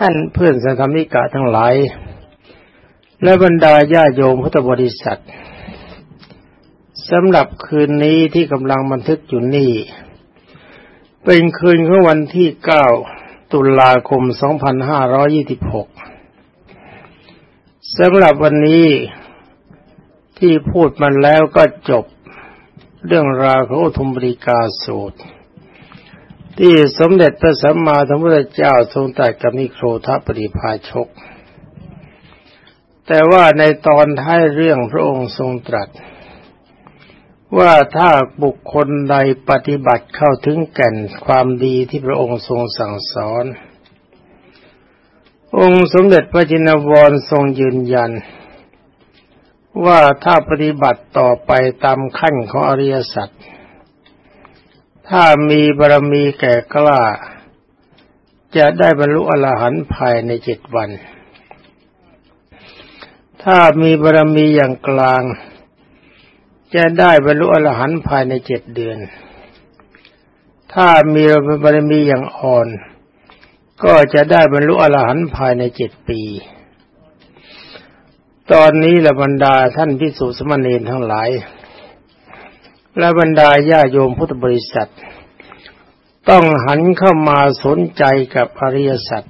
ท่านเพื่อนสังฆมิกะทั้งหลาย และบรรดาญาโยมพุทธบริษัทสำหรับคืนนี้ที่กำลังบันทึกอยู่นี่ เป็นคืนของวันที่ 9 ตุลาคม 2526 สำหรับวันนี้ที่พูดมันแล้วก็จบ เรื่องราวของอุทุมบริกาสูตร ที่สมเด็จพระสัมมาสัมพุทธเจ้าทรงตรัสกับนิโครธปริภาชก แต่ว่าในตอนท้ายเรื่องพระองค์ทรงตรัส ว่าถ้าบุคคลใดปฏิบัติเข้าถึงแก่นความดีที่พระองค์ทรงสั่งสอน องค์สมเด็จพระจินวรทรงยืนยัน ว่าถ้าปฏิบัติต่อไปตามขั้นของอริยสัจ ถ้ามีบารมีแก่กล้า จะได้บรรลุอรหันต์ภายในเจ็ดวัน ถ้ามีบารมีอย่างกลาง จะได้บรรลุอรหันต์ภายในเจ็ดเดือน ถ้ามีบารมีอย่างอ่อน ก็จะได้บรรลุอรหันต์ภายในเจ็ดปี ตอนนี้ละบรรดาท่านพิสุสมณีทั้งหลาย และบรรดาญาโยมพุทธบริษัท ต้องหันเข้ามาสนใจกับอริยสัจ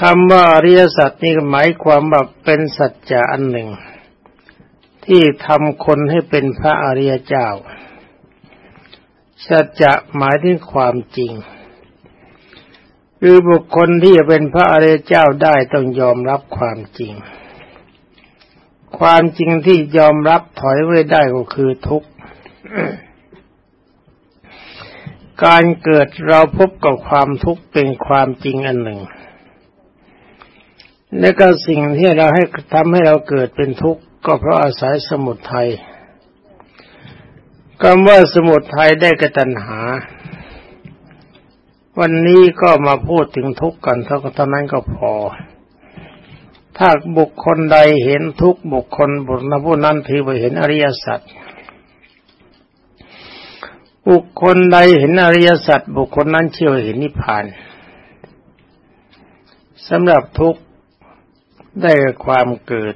คำว่าอริยสัจนี่หมายความว่าเป็นสัจจะอันหนึ่ง ที่ทำคนให้เป็นพระอริยเจ้า สัจจะหมายถึงความจริง คือบุคคลที่จะเป็นพระอริยเจ้าได้ต้องยอมรับความจริง ความจริงที่ยอมรับถอยไว้ได้ก็คือทุกข์ การเกิดเราพบกับความทุกข์เป็นความจริงอันหนึ่ง และก็สิ่งที่เราให้ทำให้เราเกิดเป็นทุกข์ก็เพราะอาศัยสมุทัยคำว่าสมุทัยได้กระตัณหา วันนี้ก็มาพูดถึงทุกข์กันเท่านั้นก็พอ ถ้าบุคคลใดเห็นทุกบุคคลบุญผู้นั้นถือว่าเห็นอริยสัจบุคคลใดเห็นอริยสัจบุคคลนั้นเชื่อเห็นนิพพานสำหรับทุกข์ได้ความเกิด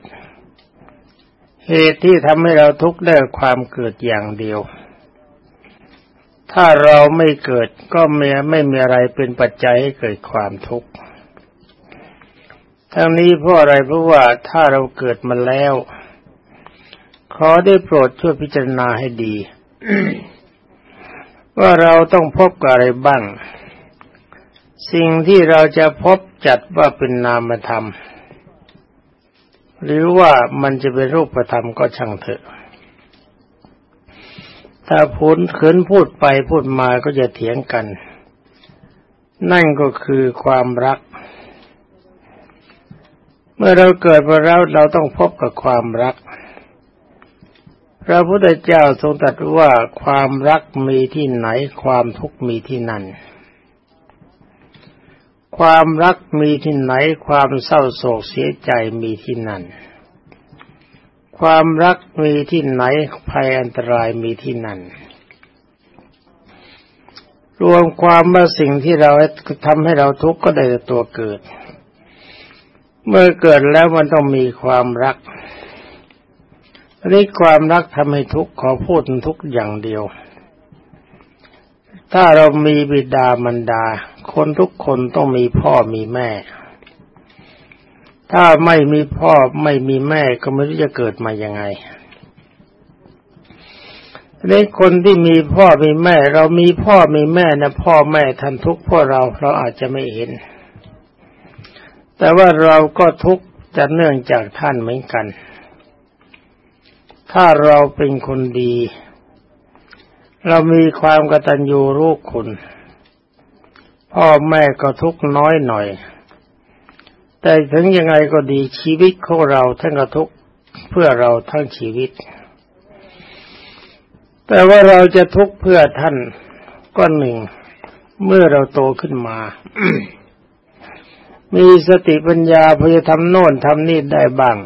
เหตุที่ทำให้เราทุกข์ได้ความเกิดอย่างเดียว ถ้าเราไม่เกิดก็ไม่ไม่มีอะไรเป็นปัจจัยให้เกิดความทุกข์ ทั้งนี้เพราะอะไรเพราะว่าถ้าเราเกิดมาแล้ว ขอได้โปรดช่วยพิจารณาให้ดี ว่าเราต้องพบกับอะไรบ้าง สิ่งที่เราจะพบจัดว่าเป็นนามธรรม หรือว่ามันจะเป็นรูปธรรมก็ช่างเถอะ ถ้าพูดเขินพูดไปพูดมาก็จะเถียงกัน นั่นก็คือความรักเมื่อเราเกิดมาแล้วเราต้องพบกับความรัก พระพุทธเจ้าทรงตรัสว่าความรักมีที่ไหน ความทุกข์มีที่นั่น ความรักมีที่ไหน ความเศร้าโศกเสียใจมีที่นั่น ความรักมีที่ไหนภัยอันตรายมีที่นั่นรวมความว่าสิ่งที่เราทำให้เราทุกข์ก็ได้ตัวเกิด เมื่อเกิดแล้วมันต้องมีความรักนี่ความรักทำให้ทุกข์ขอพูดทุกอย่างเดียว ถ้าเรามีบิดามารดา คนทุกคนต้องมีพ่อมีแม่ ถ้าไม่มีพ่อไม่มีแม่ก็ไม่รู้จะเกิดมายังไงในคนที่มีพ่อมีแม่ เรามีพ่อมีแม่นะพ่อแม่ทันทุกข์พวกเราเราอาจจะไม่เห็น แต่ว่าเราก็ทุกข์จะเนื่องจากท่านเหมือนกัน ถ้าเราเป็นคนดี เรามีความกตัญญูรู้คุณ พ่อแม่ก็ทุกข์น้อยหน่อย แต่ถึงยังไงก็ดีชีวิตของเราท่านก็ทุกข์เพื่อเราทั้งชีวิต แต่ว่าเราจะทุกข์เพื่อท่านก็หนึ่ง เมื่อเราโตขึ้นมา มีสติปัญญาพอจะทำโน่นทำนี่ได้บ้าง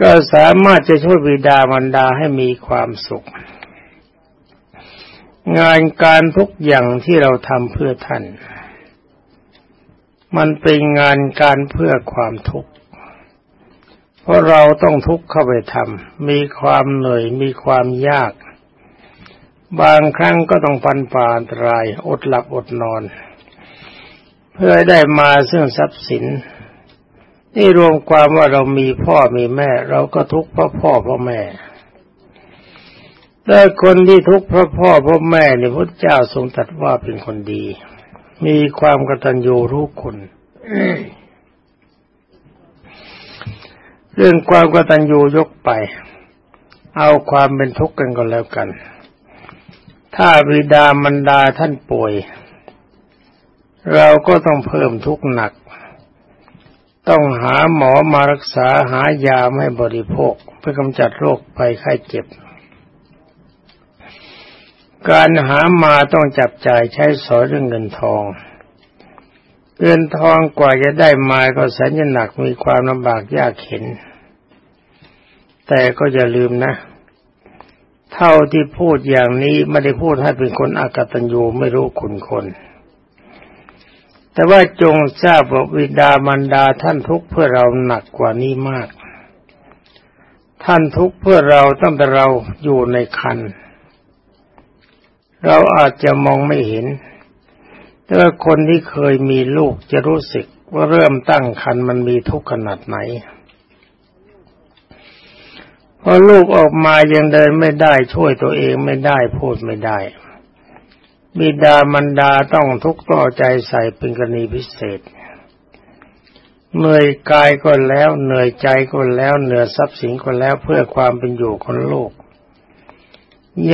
ก็สามารถจะช่วยบิดามารดาให้มีความสุข งานการทุกอย่างที่เราทำเพื่อท่าน มันเป็นงานการเพื่อความทุกข์ เพราะเราต้องทุกข์เข้าไปทำมีความเหนื่อยมีความยาก บางครั้งก็ต้องฟันฝ่าอันตรายอดหลับอดนอน เพื่อได้มาซึ่งทรัพย์สิน นี่รวมความว่าเรามีพ่อมีแม่ เราก็ทุกข์เพราะพ่อเพราะแม่แต่คนที่ทุกข์เพราะพ่อเพราะแม่เนี่ยพระเจ้าทรงตรัสว่าเป็นคนดี มีความกตัญญูรู้คุณเรื่องความกตัญญูยกไป เอาความเป็นทุกข์กันก็แล้วกัน ถ้าบิดามันดาท่านป่วย เราก็ต้องเพิ่มทุกข์หนัก ต้องหาหมอมารักษาหายาให้บริโภค เพื่อกำจัดโรคไปไข้เจ็บ การหามาต้องจับจ่ายใช้สอยเรื่องเงินทองเงินทองกว่าจะได้มาก็แสนจะหนักมีความลำบากยากเข็น แต่ก็อย่าลืมนะ เท่าที่พูดอย่างนี้ไม่ได้พูดให้เป็นคนอากตัญญูไม่รู้คุณคน แต่ว่าจงทราบว่าวิดามันดาท่านทุกเพื่อเราหนักกว่านี้มาก ท่านทุกเพื่อเราตั้งแต่เราอยู่ในคัน เราอาจจะมองไม่เห็น แต่ว่าคนที่เคยมีลูกจะรู้สึกว่าเริ่มตั้งคันมันมีทุกข์ขนาดไหนพอลูกออกมายังเดินไม่ได้ช่วยตัวเองไม่ได้พูดไม่ได้ บิดามันดาต้องทุกข์ต่อใจใส่เป็นกรณีพิเศษ เหนื่อยกายก็แล้ว เหนื่อยใจก็แล้วเหนื่อยทรัพย์สินก็แล้วเพื่อความเป็นอยู่ของลูก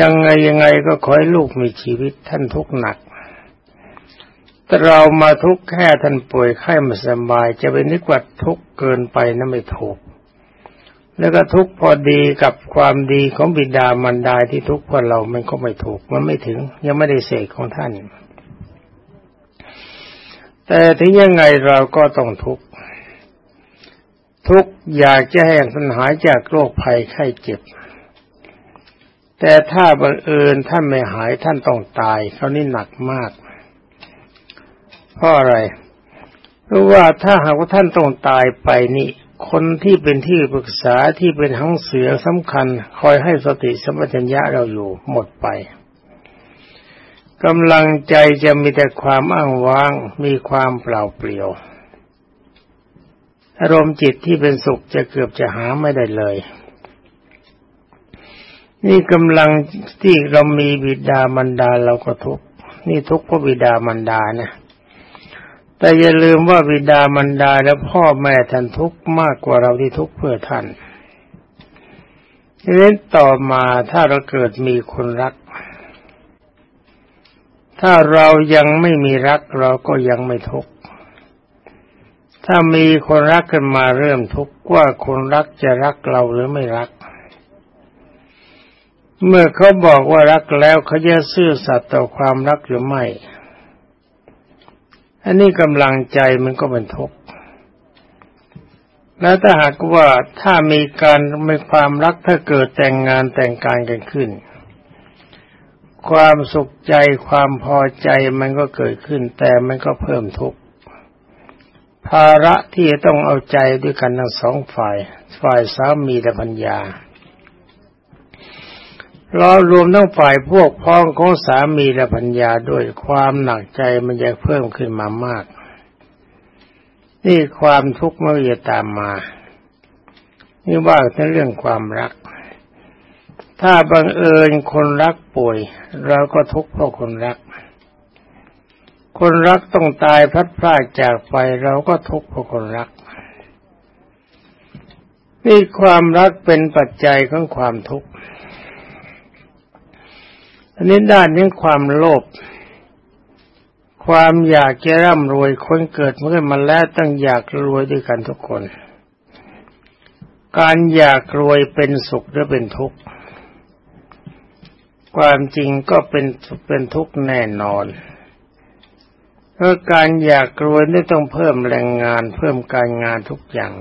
ยังไงยังไงก็ขอให้ลูกมีชีวิตท่านทุกข์หนักแต่เรามาทุกข์แค่ท่านป่วยไข้มาสบาย จะไปนึกว่าทุกข์เกินไปนะไม่ถูก แล้วก็ทุกพอดีกับความดีของบิดามารดาที่ทุกข์เพราะเรา มันก็ไม่ถูก มันไม่ถึง ยังไม่ได้เสกของท่าน แต่ถึงยังไงเราก็ต้องทุกข์ทุกอยากจะให้ท่านหายจากโรคภัยไข้เจ็บ แต่ถ้าบังเอิญท่านไม่หายท่านต้องตาย เขานี่หนักมาก เพราะอะไร เพราะว่าถ้าหากว่าท่านต้องตายไปนี่ คนที่เป็นที่ปรึกษาที่เป็นทั้งเสือสำคัญ คอยให้สติสัมปชัญญะเราอยู่หมดไปกำลังใจจะมีแต่ความอ้างว้าง มีความเปล่าเปลี่ยว อารมณ์จิตที่เป็นสุขจะเกือบจะหาไม่ได้เลย นี่กำลังที่เรามีบิดามันดาเราก็ทุกนี่ทุกเพราะบิดามันดานะ แต่อย่าลืมว่าบิดามันดาและพ่อแม่ท่านทุกข์มากกว่าเราที่ทุกข์เพื่อท่านดังนั้นต่อมาถ้าเราเกิดมีคนรัก ถ้าเรายังไม่มีรักเราก็ยังไม่ทุกข์ถ้ามีคนรักกันมาเริ่มทุกข์ว่าคนรักจะรักเราหรือไม่รัก เมื่อเขาบอกว่ารักแล้วเขาจะซื่อสัตย์ต่อความรักหรือไม่ อันนี้กำลังใจมันก็เป็นทุกข์แล้วถ้าหากว่าถ้ามีการมีความรักถ้าเกิดแต่งงานแต่งการกันขึ้น ความสุขใจความพอใจมันก็เกิดขึ้น แต่มันก็เพิ่มทุกข์ภาระที่ต้องเอาใจด้วยกันทั้งสองฝ่าย ฝ่ายสามีและภรรยา เรารวมทั้งฝ่ายพวกพ้องของสามีและพัญญาด้วยความหนักใจมันจะเพิ่มขึ้นมามาก นี่ความทุกข์มันจะตามมา นี่ว่าในเรื่องความรัก ถ้าบังเอิญคนรักป่วย เราก็ทุกข์เพราะคนรัก คนรักต้องตายพัดพลาดจากไปเราก็ทุกข์เพราะคนรัก นี่ความรักเป็นปัจจัยของความทุกข์ อันนี้ด้านนี้ความโลภความอยากจะร่ำรวยคนเกิดเมื่อมาแล้วต้องอยากรวยด้วยกันทุกคน การอยากรวยเป็นสุขหรือเป็นทุกข์ ความจริงก็เป็นเป็นทุกข์แน่นอน เพราะการอยากรวยนี่ต้องเพิ่มแรงงาน เพิ่มการงานทุกอย่าง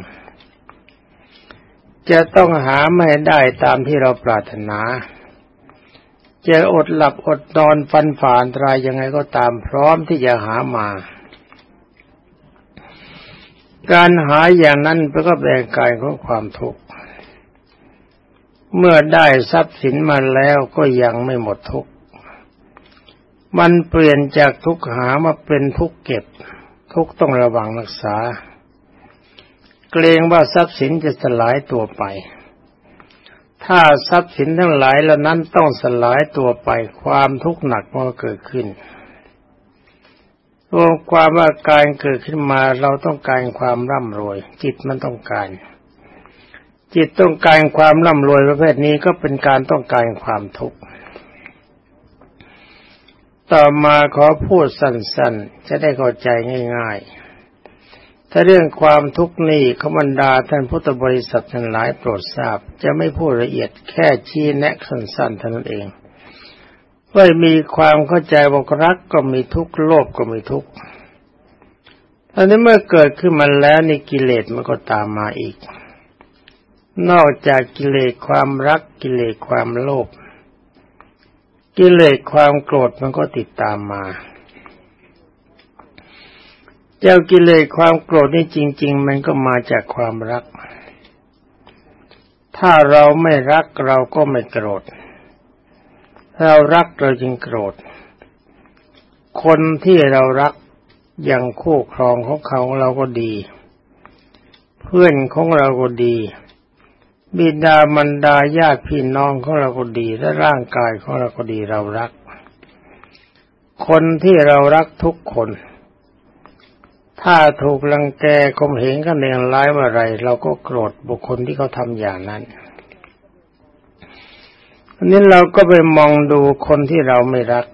จะต้องหาไม่ได้ตามที่เราปรารถนา จะอดหลับอดนอนฟันฝ่านตรายยังไงก็ตามพร้อมที่จะหามา การหาอย่างนั้นเพื่อก็แบ่งกายของความทุกข์เมื่อได้ทรัพย์สินมาแล้วก็ยังไม่หมดทุกข์มันเปลี่ยนจากทุกข์หามาเป็นทุกข์เก็บ ทุกข์ต้องระวังรักษา เกรงว่าทรัพย์สินจะสลายตัวไป ถ้าทรัพย์สินทั้งหลายเหล่านั้นต้องสลายตัวไปความทุกข์หนักมันเกิดขึ้นรวมความว่าการเกิดขึ้นมาเราต้องการความร่ำรวย จิตมันต้องการ จิตต้องการความร่ำรวยประเภทนี้ก็เป็นการต้องการความทุกข์ต่อมาขอพูดสั้นๆ จะได้เข้าใจง่าย ๆ ถ้าเรื่องความทุกข์นี้ขบรรดาท่านพุทธบริษัททั้งหลายโปรดทราบ จะไม่พูดละเอียดแค่ชี้แนะสั้นๆเท่านั้นเองว่ามีความเข้าใจว่ารักก็มีทุกข์โลภก็มีทุกข์ตอนนี้เมื่อเกิดขึ้นมาแล้วในกิเลสมันก็ตามมาอีก นอกจากกิเลสความรักกิเลสความโลภกิเลสความโกรธมันก็ติดตามมา เจ้ากิเลสความโกรธนี่จริง ๆ มันก็มาจากความรัก ถ้าเราไม่รักเราก็ไม่โกรธ เรารักเราจึงโกรธ คนที่เรารักอย่างคู่ครองของเขาเราก็ดี เพื่อนของเราก็ดี บิดามันดาญาติพี่น้องของเราก็ดี และร่างกายของเราก็ดีเรารัก คนที่เรารักทุกคน ถ้าถูกลังแกคมเหงกันเองร้ายเมื่อไรเราก็โกรธบุคคลที่เขาทำอย่างนั้นอันนี้เราก็ไปมองดูคนที่เราไม่รัก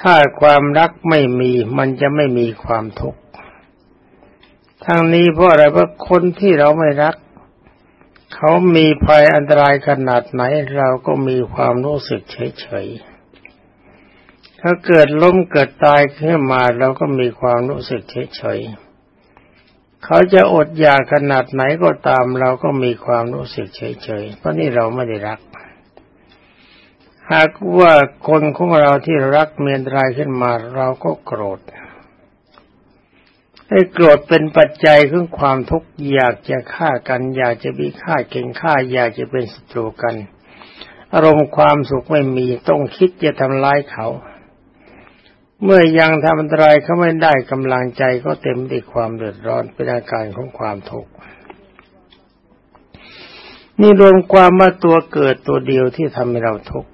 ถ้าความรักไม่มีมันจะไม่มีความทุกข์ทั้งนี้เพราะอะไรเพราะคนที่เราไม่รัก เขามีภัยอันตรายขนาดไหน เราก็มีความรู้สึกเฉยๆ ถ้าเกิดล้มเกิดตายขึ้นมาเราก็มีความรู้สึกเฉยๆเขาจะอดอยากขนาดไหนก็ตามเราก็มีความรู้สึกเฉยๆเพราะนี่เราไม่ได้รัก หากว่าคนของเราที่รักเมียนรายขึ้นมาเราก็โกรธให้โกรธเป็นปัจจัยของความทุกข์อยากจะฆ่ากัน อยากจะมีฆ่าเก่งฆ่าอยากจะเป็นศัตรูกัน อารมณ์ความสุขไม่มีต้องคิดจะทำร้ายเขา เมื่อยังทำอันตรายเขาไม่ได้กำลังใจก็เต็มด้วยความเดือดร้อนเป็นอาการของความทุกข์นี่รวมความว่าตัวเกิดตัวเดียวที่ทำให้เราทุกข์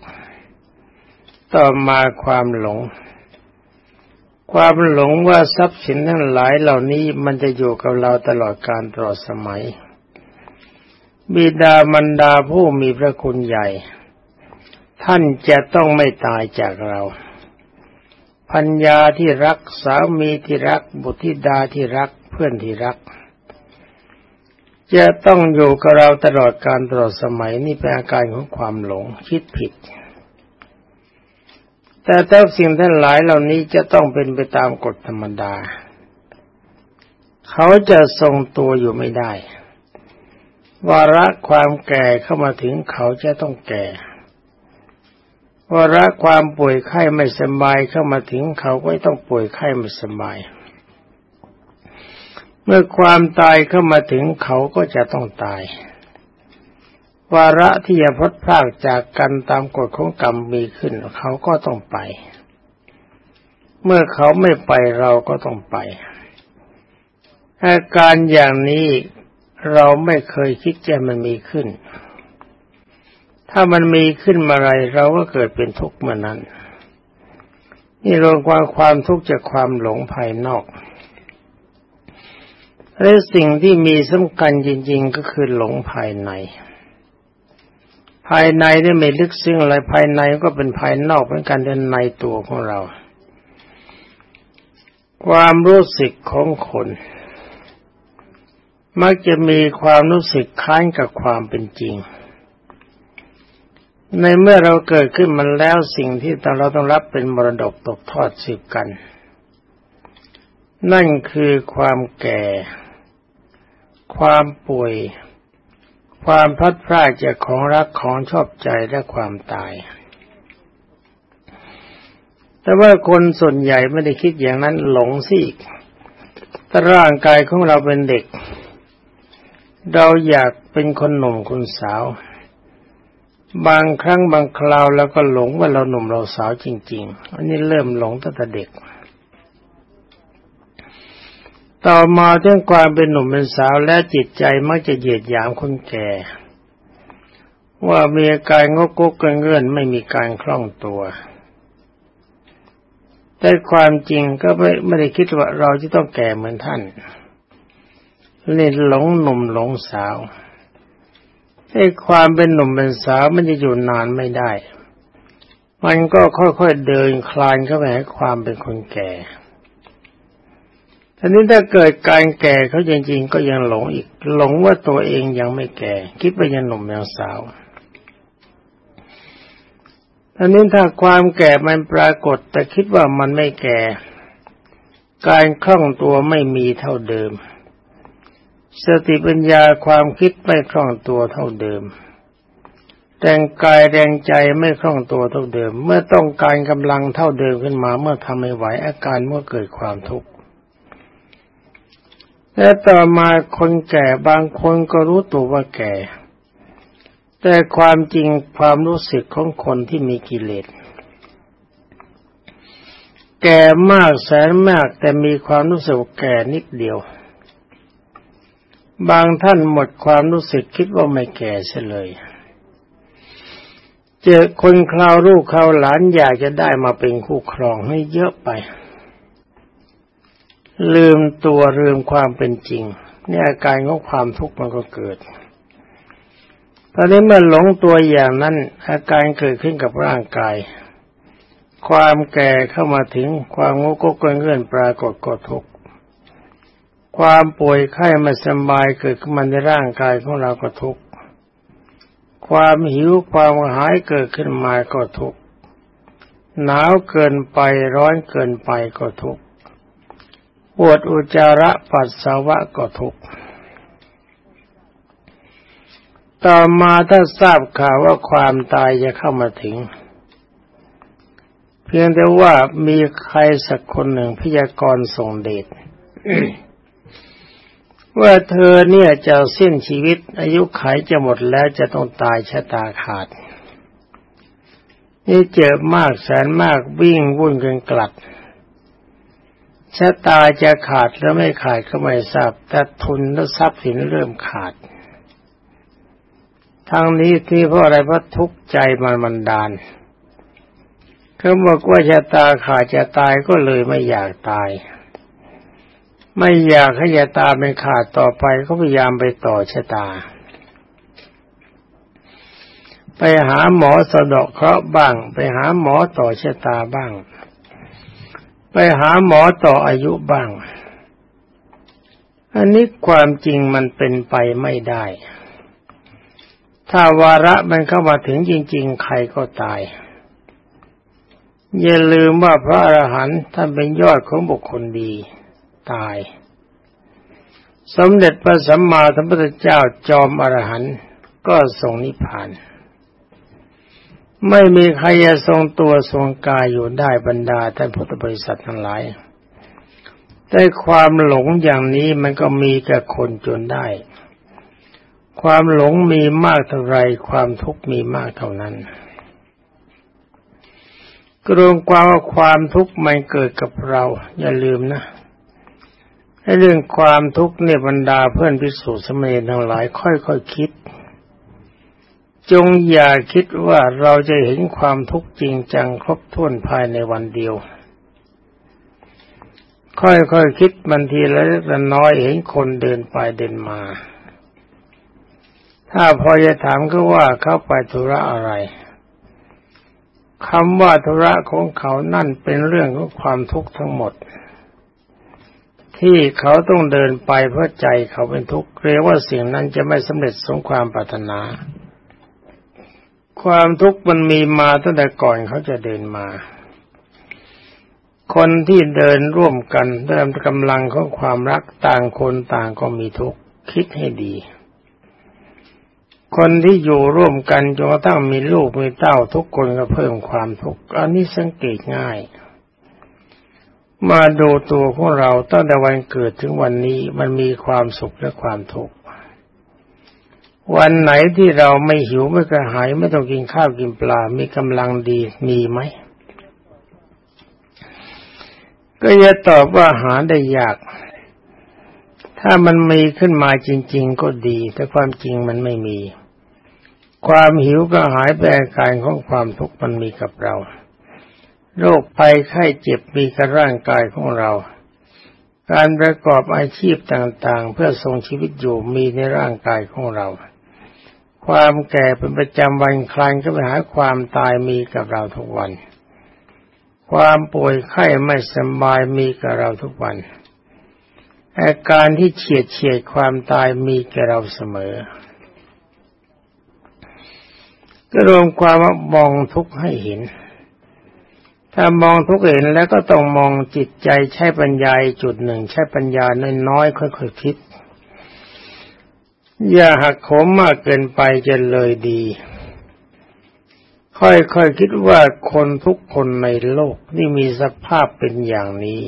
ต่อมาความหลง ความหลงว่าทรัพย์สินทั้งหลายเหล่านี้มันจะอยู่กับเราตลอดการตลอดสมัย บิดามันดาผู้มีพระคุณใหญ่ ท่านจะต้องไม่ตายจากเรา พัญญาที่รักสามีที่รัก บุตรธิดาที่รักเพื่อนที่รัก จะต้องอยู่กับเราตลอดการตลอดสมัยนี่เป็นอาการของความหลงคิดผิด แต่แต่สิ่งทั้งหลายเหล่านี้จะต้องเป็นไปตามกฎธรรมดา เขาจะทรงตัวอยู่ไม่ได้ วาระความแก่เข้ามาถึงเขาจะต้องแก่ วาระความป่วยไข้ไม่สบายเข้ามาถึงเขาก็ต้องป่วยไข้ไม่สบาย เมื่อความตายเข้ามาถึงเขาก็จะต้องตายวาระที่จะพดพลากจากกันตามกฎของกรรมมีขึ้น เขาก็ต้องไป เมื่อเขาไม่ไปเราก็ต้องไปอาการอย่างนี้เราไม่เคยคิดจะมันมีขึ้น ถ้ามันมีขึ้นมาไรเราก็เกิดเป็นทุกข์เมื่อนั้น นี่รวมความความทุกข์จากความหลงภายนอกและสิ่งที่มีสำคัญจริง ๆ ก็คือหลงภายใน ภายในได้ไม่ลึกซึ้งอะไรภายในก็เป็นภายนอกเหมือนกันในตัวของเรา ความรู้สึกของคน มักจะมีความรู้สึกคล้ายกับความเป็นจริง ในเมื่อเราเกิดขึ้นมันแล้วสิ่งที่เราต้องรับเป็นมรดกตกทอดสืบกัน นั่นคือความแก่ ความป่วย ความพัดพลาดจากของรักของชอบใจและความตาย แต่ว่าคนส่วนใหญ่ไม่ได้คิดอย่างนั้นหลงสิถ้าร่างกายของเราเป็นเด็ก เราอยากเป็นคนหนุ่มคนสาว บางครั้งบางคราวแล้วก็หลงว่าเราหนุ่มเราสาวจริง ๆ อันนี้เริ่มหลงตั้งแต่เด็ก ต่อมาเรื่องความเป็นหนุ่มเป็นสาวและจิตใจมักจะเหยียดหยามคนแก่ ว่ามีอาการงกกเงื่อนไม่มีการคล่องตัวแต่ความจริงก็ไม่ไม่ได้คิดว่าเราจะต้องแก่เหมือนท่านเล่นหลงหนุ่มหลงสาว ไอ้ความเป็นหนุ่มเป็นสาวมันจะอยู่นานไม่ได้ มันก็ค่อยๆเดินคลานเข้าไปให้ความเป็นคนแก่ทีนี้ถ้าเกิดการแก่เขาจริงๆ ก็ยังหลงอีก หลงว่าตัวเองยังไม่แก่ คิดว่ายังหนุ่มยังสาวอันนี้ถ้าความแก่มันปรากฏ แต่คิดว่ามันไม่แก่ การคล่องตัวไม่มีเท่าเดิม สติปัญญาความคิดไม่คล่องตัวเท่าเดิม แต่งกายแรงใจไม่คล่องตัวเท่าเดิม เมื่อต้องการกำลังเท่าเดิมขึ้นมา เมื่อทำไม่ไหวอาการเมื่อเกิดความทุกข์และต่อมาคนแก่บางคนก็รู้ตัวว่าแก่ แต่ความจริงความรู้สึกของคนที่มีกิเลสแก่มากแสนมากแต่มีความรู้สึกแก่นิดเดียว บางท่านหมดความรู้สึกคิดว่าไม่แก่เฉลย เจอคนคราวลูกคราวหลานอยากจะได้มาเป็นคู่ครองให้เยอะไป ลืมตัวลืมความเป็นจริงนี่อาการของความทุกข์มันก็เกิดตอนนี้เมื่อหลงตัวอย่างนั้น อาการเกิดขึ้นกับร่างกาย ความแก่เข้ามาถึงความงกกเงื่อนปรากฏกดทุก ความป่วยไข้ม่สบายเกิดขึ้นมาในร่างกายของเราก็ทุกความหิวความหายเกิดขึ้นมาก็ทุกหนาวเกินไปร้อนเกินไปก็ทุกปวดอุจจาระปัสสาวะก็ทุกข์ต่อมาถ้าทราบข่าวว่าความตายจะเข้ามาถึง เพียงแต่ว่ามีใครสักคนหนึ่งพยากรณ์ส่งเดช ว่าเธอเนี่ยจะสิ้นชีวิต อายุขัยจะหมดแล้วจะต้องตายชะตาขาด นี่เจ็บมากแสนมากวิ่งวุ่นกันกลัดชะตาจะขาดแล้วไม่ขาดก็ไม่ทราบแต่ทุนและทรัพย์สินเริ่มขาดทางนี้ที่เพราะอะไรเพราะทุกข์ใจมันบันดาลเขาบอกว่าจะตาขาดจะตายก็เลยไม่อยากตาย ไม่อยากให้จะตาเป็นขาดต่อไปก็พยายามไปต่อชะตา ไปหาหมอสะดอกเคราะห์บ้าง ไปหาหมอต่อชะตาบ้าง ไปหาหมอต่ออายุบ้าง อันนี้ความจริงมันเป็นไปไม่ได้ ถ้าวาระมันเข้ามาถึงจริง ๆ ใครก็ตาย อย่าลืมว่าพระอรหันต์ท่านเป็นยอดของบุคคลดี ตาย สมเด็จพระสัมมาสัมพุทธเจ้าจอมอรหันต์ก็ทรงนิพพาน ไม่มีใครจะทรงตัวทรงกายอยู่ได้บรรดาท่านพุทธบริษัททั้งหลายแต่ความหลงอย่างนี้มันก็มีกับคนจนได้ ความหลงมีมากเท่าไรความทุกข์มีมากเท่านั้นกรวมความว่าความทุกข์มันเกิดกับเรา อย่าลืมนะ เรื่องความทุกข์เนี่ยบรรดาเพื่อนพิสูจน์สมัยทั้งหลายค่อยๆคคิด จงอย่าคิดว่าเราจะเห็นความทุกข์จริงจังครบถ้วนภายในวันเดียว ค่อยๆคคิดบางทีละเล็กละน้อยเห็นคนเดินไปเดินมา ถ้าพอจะถามก็ว่าเขาไปธุระอะไรคำว่าธุระของเขานั่นเป็นเรื่องของความทุกข์ทั้งหมด ที่เขาต้องเดินไปเพราะใจเขาเป็นทุกข์เรียกว่าสิ่งนั้นจะไม่สำเร็จสมความปรารถนา ความทุกข์มันมีมาตั้งแต่ก่อนเขาจะเดินมา คนที่เดินร่วมกันเด้วยกำลังของความรักต่างคนต่างก็มีทุกข์คิดให้ดี คนที่อยู่ร่วมกันจนกระทั่งมีลูกมีเต้าทุกคนก็เพิ่มความทุกข์อันนี้สังเกตง่าย มาดูตัวของเราตั้งแต่วันเกิดถึงวันนี้มันมีความสุขและความทุกข์วันไหนที่เราไม่หิวไม่กระหายไม่ต้องกินข้าวกินปลา มีกำลังดีมีไหม ก็จะตอบว่าหาได้ยาก ถ้ามันมีขึ้นมาจริง ๆ ก็ดี แต่ความจริงมันไม่มี ความหิวก็หายไปอาการของความทุกข์มันมีกับเรา โรคภัยไข้เจ็บมีกับร่างกายของเรา การประกอบอาชีพต่างๆ เพื่อทรงชีวิตอยู่มีในร่างกายของเรา ความแก่เป็นประจำวันคลานก็ไปหาความตายมีกับเราทุกวัน ความป่วยไข้ไม่สบายมีกับเราทุกวัน อาการที่เฉียดเฉียดความตายมีกับเราเสมอ ก็รวมความว่ามองทุกข์ให้เห็น ถ้ามองทุกเห็นแล้วก็ต้องมองจิตใจใช้ปัญญาจุดหนึ่ง ใช้ปัญญาน้อยๆค่อยๆคิด อย่าหักโหมมากเกินไปจะเลยดี ค่อยๆคคิดว่าคนทุกคนในโลกนี่มีสภาพเป็นอย่างนี้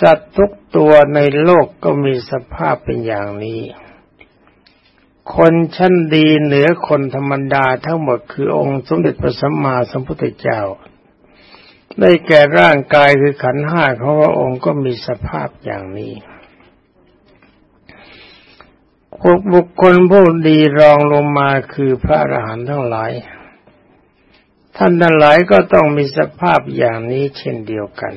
สัตว์ทุกตัวในโลกก็มีสภาพเป็นอย่างนี้ คนชั้นดีเหนือคนธรรมดาทั้งหมดคือองค์สมเด็จพระสัมมาสัมพุทธเจ้า ได้แก่ร่างกายคือขันห้าของพระองค์ก็มีสภาพอย่างนี้พวกบุคคลผู้ดีรองลงมาคือพระอรหันต์ทั้งหลาย ท่านทั้งหลายก็ต้องมีสภาพอย่างนี้เช่นเดียวกัน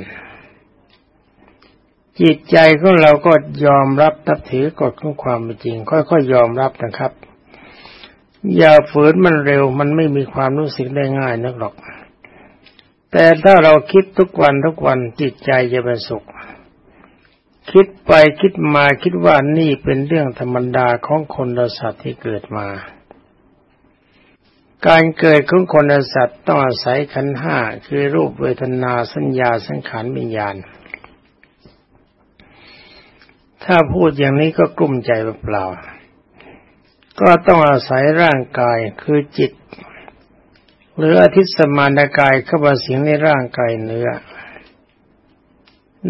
จิตใจของเราก็ยอมรับนับถือกฎของความเป็นจริง ค่อยๆยยอมรับนะครับ อย่าฝืนมันเร็วมันไม่มีความรู้สึกได้ง่ายนักหรอก แต่ถ้าเราคิดทุกวันทุกวันจิตใจจะเป็นสุข คิดไปคิดมาคิดว่านี่เป็นเรื่องธรรมดาของคนและสัตว์ที่เกิดมา การเกิดของคนและสัตว์ต้องอาศัยขันห้าคือรูปเวทนาสัญญาสังขารวิญญาณ ถ้าพูดอย่างนี้ก็กลุ้มใจเปล่าก็ต้องอาศัยร่างกายคือจิต หรืออาทิตสมานกายเข้ามาสิงในร่างกายเนื้อ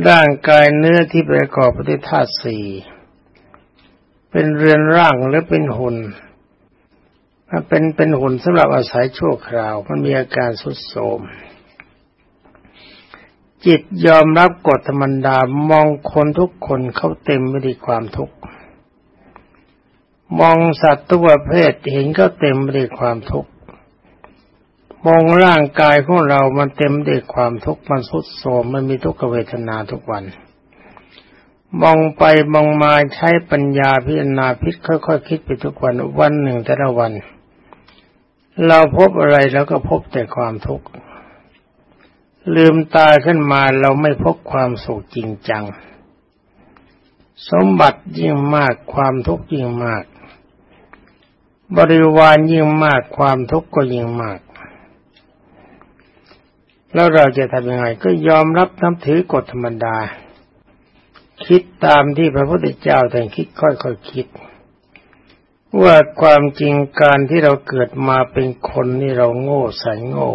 ร่างกายเนื้อที่ประกอบไปด้วยธาตุสี่เป็นเรือนร่างหรือเป็นหุ่นมันเป็นเป็นหุ่นสำหรับอาศัยชั่วคราว มันมีอาการสุดโทม จิตยอมรับกฎธรรมดามองคนทุกคนเขาเต็มไปด้วยความทุกข์มองสัตว์ตัวประเภทเห็นก็เต็มไปด้วยความทุกข์มองร่างกายของเรามันเต็มด้วยความทุกข์มันสุดโทมมันมีทุกขเวทนาทุกวัน มองไปมองมาใช้ปัญญาพิจารณาพิจค่อยๆคคิดไปทุกวันวันหนึ่งแต่ละวัน เราพบอะไรแล้วก็พบแต่ความทุกข์ ลืมตาขึ้นมาเราไม่พบความสุขจริงจัง สมบัติยิ่งมากความทุกข์ยิ่งมาก บริวารยิ่งมากความทุกข์ก็ยิ่งมาก แล้วเราจะทำยังไงก็ยอมรับน้ำถือกฎธรรมดา คิดตามที่พระพุทธเจ้าแต่งคิดค่อยๆคคิด ว่าความจริงการที่เราเกิดมาเป็นคนนี่เราโง่ใส่โง่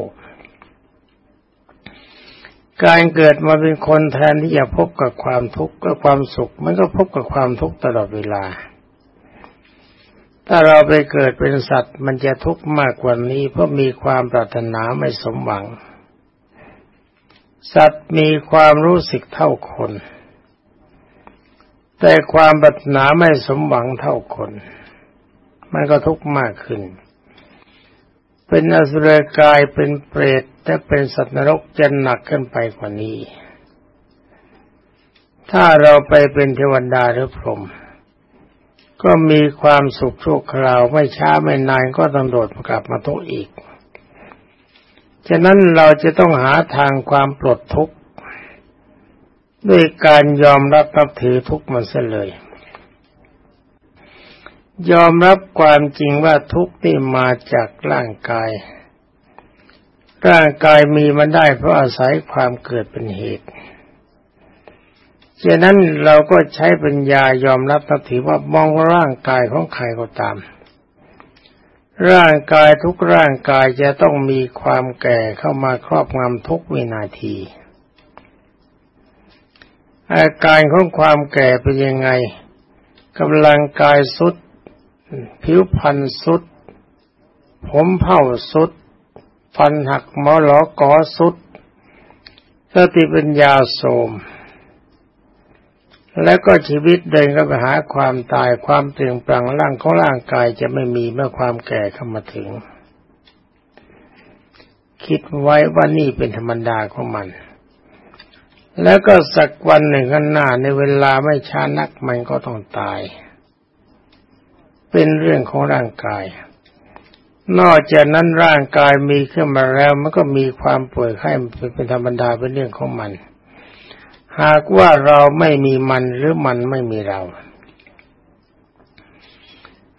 การเกิดมาเป็นคนแทนที่จะพบกับความทุกข์กับความสุข มันก็พบกับความทุกข์ตลอดเวลา ถ้าเราไปเกิดเป็นสัตว์ มันจะทุกข์มากกว่านี้ เพราะมีความปรารถนาไม่สมหวัง สัตว์มีความรู้สึกเท่าคน แต่ความปรารถนาไม่สมหวังเท่าคน มันก็ทุกข์มากขึ้น เป็นอสุรกายเป็นเปรตแต่เป็นสัตว์นรกจะหนักขึ้นไปกว่านี้ ถ้าเราไปเป็นเทวดาหรือพรหมก็มีความสุขชั่วคราวไม่ช้าไม่นานก็ต้องโดดกลับมาทุกข์อีก ฉะนั้นเราจะต้องหาทางความปลดทุกข์ ด้วยการยอมรับนับถือทุกข์มันเสียเลย ยอมรับความจริงว่าทุกข์นี่มาจากร่างกาย ร่างกายมีมันได้เพราะอาศัยความเกิดเป็นเหตุฉะนั้นเราก็ใช้ปัญญายอมรับนับถือว่ามองร่างกายของใครก็ตาม ร่างกายทุกร่างกายจะต้องมีความแก่เข้ามาครอบงำทุกวินาที อาการของความแก่เป็นยังไงกำลังกายสุด ผิวพรรณสุด ผมเผ่าสุด ฟันหักหมอหลอกอสุดสติปัญญาโสม แล้วก็ชีวิตเดินก็ไปหาความตายความเปลี่ยนแปลงร่างของร่างกายจะไม่มีเมื่อความแก่เข้ามาถึง คิดไว้ว่านี่เป็นธรรมดาของมัน แล้วก็สักวันหนึ่งข้างหน้าในเวลาไม่ช้านักมันก็ต้องตาย เป็นเรื่องของร่างกาย นอกจากนั้นร่างกายมีขึ้นมาแล้ว มันก็มีความป่วยไข้เป็นธรรมดาเป็นเรื่องของมัน หากว่าเราไม่มีมันหรือมันไม่มีเรา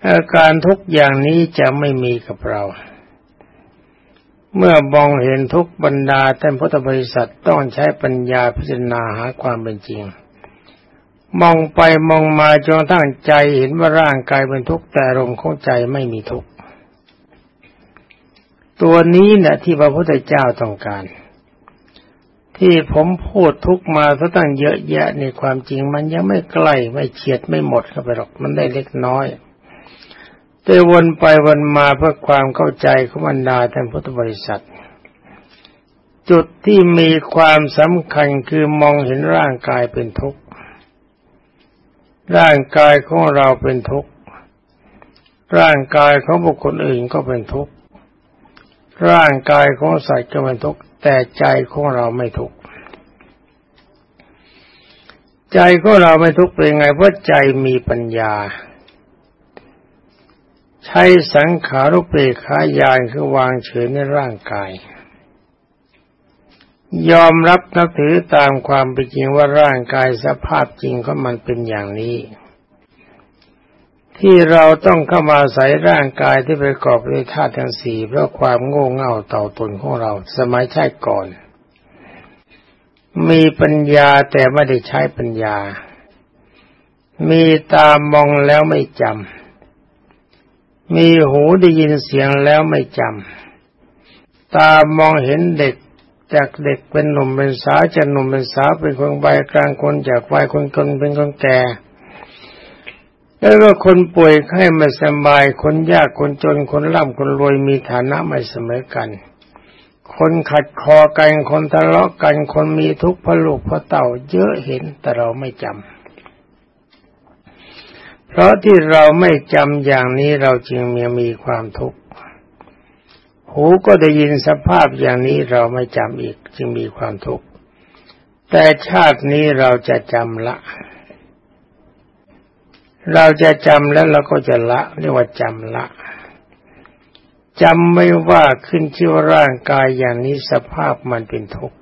อาการทุกอย่างนี้จะไม่มีกับเรา เมื่อมองเห็นทุกบรรดาท่านพุทธบริษัทต้องใช้ปัญญาพิจารณาหาความเป็นจริง มองไปมองมาจนตั้งใจเห็นว่าร่างกายเป็นทุกข์แต่ลมของใจไม่มีทุกข์ตัวนี้แหละที่พระพุทธเจ้าต้องการ ที่ผมพูดทุกมาซะตั้งเยอะแยะในความจริงมันยังไม่ใกล้ไม่เฉียดไม่หมดเข้าไปหรอกมันได้เล็กน้อยแต่วนไปวนมาเพื่อความเข้าใจของบรรดาท่านพุทธบริษัท จุดที่มีความสำคัญคือมองเห็นร่างกายเป็นทุกข์ ร่างกายของเราเป็นทุกข์ ร่างกายของบุคคลอื่นก็เป็นทุกข์ ร่างกายของสัตว์ก็เป็นทุกข์ แต่ใจของเราไม่ทุกข์ ใจของเราไม่ทุกข์เป็นไง เพราะใจมีปัญญา ใช้สังขารุเปกขายานคือวางเฉยในร่างกาย ยอมรับนับถือตามความเป็นจริงว่าร่างกายสภาพจริงของมันเป็นอย่างนี้ ที่เราต้องเข้ามาใส่ร่างกายที่ประกอบด้วยธาตุทั้งสี่เพราะความโง่เง่าเต่าตนของเรา สมัยชาติก่อน มีปัญญาแต่ไม่ได้ใช้ปัญญา มีตามองแล้วไม่จำมีหูได้ยินเสียงแล้วไม่จำตามองเห็นเด็ก จากเด็กเป็นหนุ่มเป็นสาวจากหนุ่มเป็นสาวเป็นคนใบกลางคนจากวัยคนคนเป็นคนแก่แล้วก็คนป่วยไข้ไม่สบาย คนยากคนจนคนร่ำคนรวยมีฐานะไม่เสมอกัน คนขัดคอกันคนทะเลาะกันคนมีทุกข์พลูกพระเต่าเยอะเห็นแต่เราไม่จำเพราะที่เราไม่จำอย่างนี้เราจึงมีมีความทุกข์ หูก็ได้ยินสภาพอย่างนี้เราไม่จำอีกจึงมีความทุกข์ แต่ชาตินี้เราจะจำละ เราจะจำแล้วเราก็จะละเรียกว่าจำละจำไม่ว่าขึ้นชื่อว่าร่างกายอย่างนี้สภาพมันเป็นทุกข์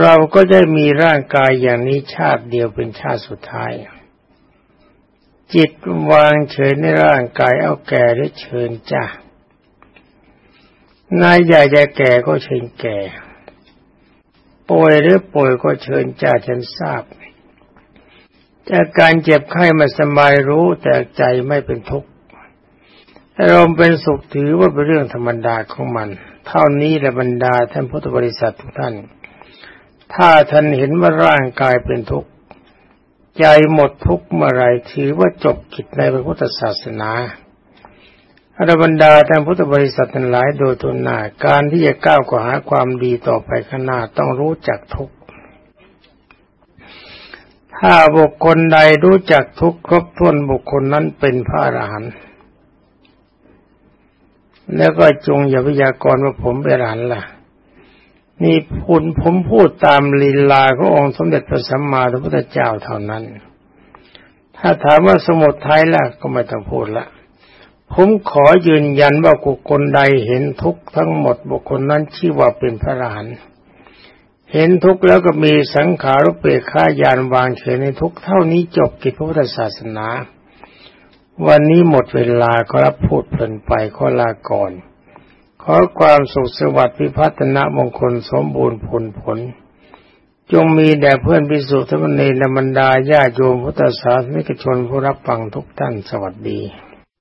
เราก็ได้มีร่างกายอย่างนี้ชาติเดียวเป็นชาติสุดท้าย จิตวางเฉยในร่างกายเอาแก่ได้เชิญจ้า นายใหญ่จะแก่ก็เชิญแก่ ป่วยหรือป่วยก็เชิญจ้าฉันทราบจากการเจ็บไข้มาสบายรู้แต่ใจไม่เป็นทุกข์อารมณ์เป็นสุขถือว่าเป็นเรื่องธรรมดาของมัน เท่านี้แหละบรรดาท่านพุทธบริษัททุกท่าน ถ้าท่านเห็นว่าร่างกายเป็นทุกข์ ใจหมดทุกข์เมื่อไรถือว่าจบกิจในพระพุทธศาสนา อรบรรดาท่านพุทธบริษัททั้งหลายโดยทุนหน้าการที่จะก้าวกหาความดีต่อไปข้างหน้าต้องรู้จักทุกถ้าบุคคลใดรู้จักทุกครบถ้วนบุคคลนั้นเป็นพระอรหันต์แล้วก็จงอย่าพยากรณ์ว่าผมเป็นอรหันต์ล่ะ นี่พูดผมพูดตามลีลาขององค์สมเด็จพระสัมมาสัมพุทธเจ้าเท่านั้น ถ้าถามว่าสมุทัยล่ะก็ไม่ต้องพูดละ ผมขอยืนยันว่าบุคคลใดเห็นทุกข์ทั้งหมดบุคคลนั้นชื่อว่าเป็นพระอรหันต์เห็นทุกข์แล้วก็มีสังขารุเปรข้ายานวางเฉยในทุกข์เท่านี้จบกิจพระพุทธศาสนา วันนี้หมดเวลาขอรับพูดเพลินไปขอลาก่อน ขอความสุขสวัสดิ์พิพัฒนมงคลสมบูรณ์ผลผล จงมีแด่เพื่อนพิสุทธิ์ทมณีนบรรดาญาโยมพุทธศาสนิกชนผู้รับฟังทุกท่านสวัสดี